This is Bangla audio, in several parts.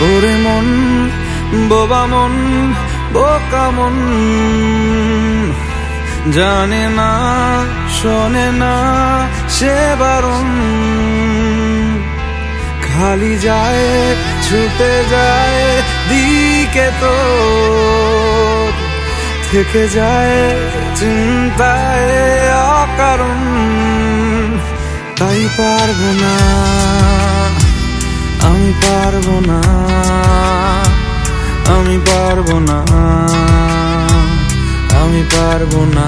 মন, বোবা মন, বোকা মন। জানে না, শোনে না, সে বারণ। খালি যায়, ছুটে যায়, দিকে তো। থেকে যায়, চিন্তায় অকারণ। তাই পারব না। আমি পারব না, আমি পারব না, আমি পারব না।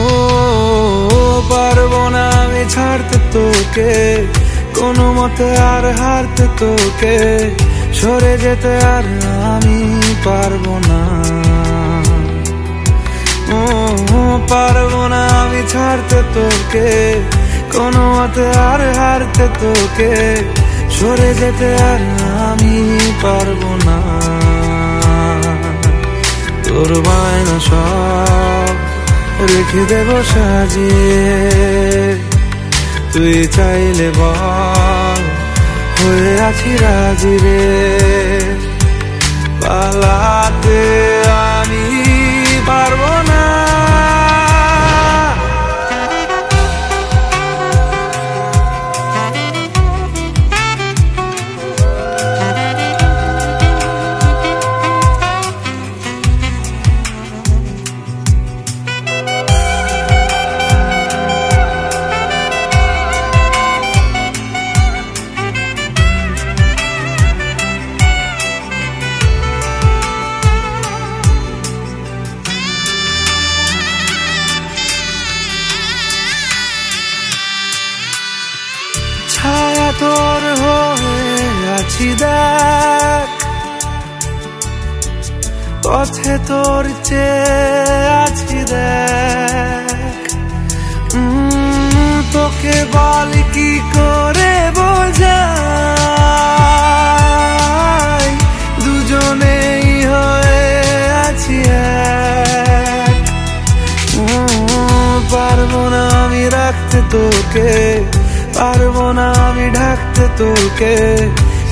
ও পারব না আমি ছাড়তে তোকে, কোনো মতে আর হারতে তোকে, সরে যেতে আর আমি পারব না। পারব না আমি ছাড়তে তোকে। কোনো মতে আর হারতে তোকে। সরে যেতে আর আমি পারব না। তোর বায়না সব রেখে দেব সাজিয়ে। তুই চাইলে বল, হয়ে আছি রাজি রে। পালাতে আছি দেখ। পথে তোর চেয়ে আছি তোকে বল কি করে বোঝাই? দুজনেই হয়ে আছি পারব না আমি রাখতে তোকে, পারব না আমি ঢাকতে তোকে।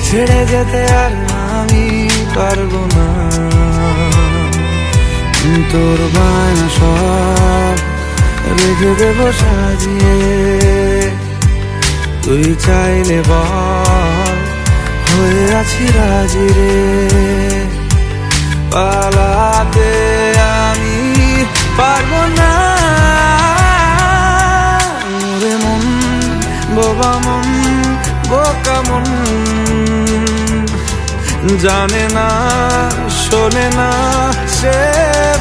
ছেড়ে যেতে আর আমি পারব না। তোর বায়না সব রেখে দেবো সাজিয়ে। তুই চাইলে বল, হয়ে আছি রাজি রে। পালাতে আমি পারব না। জানে না, শোনে না সে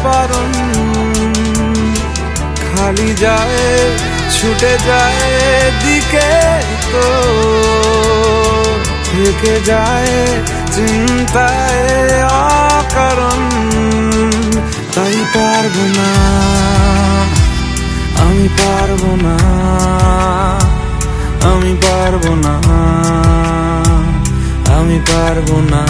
বারণ। খালি যায়, ছুটে যায়, দিকে তো থেকে যায় চিন্তায় অকারণ। তাই পারব না, আমি পারব না, আমি পারব না। পারব না।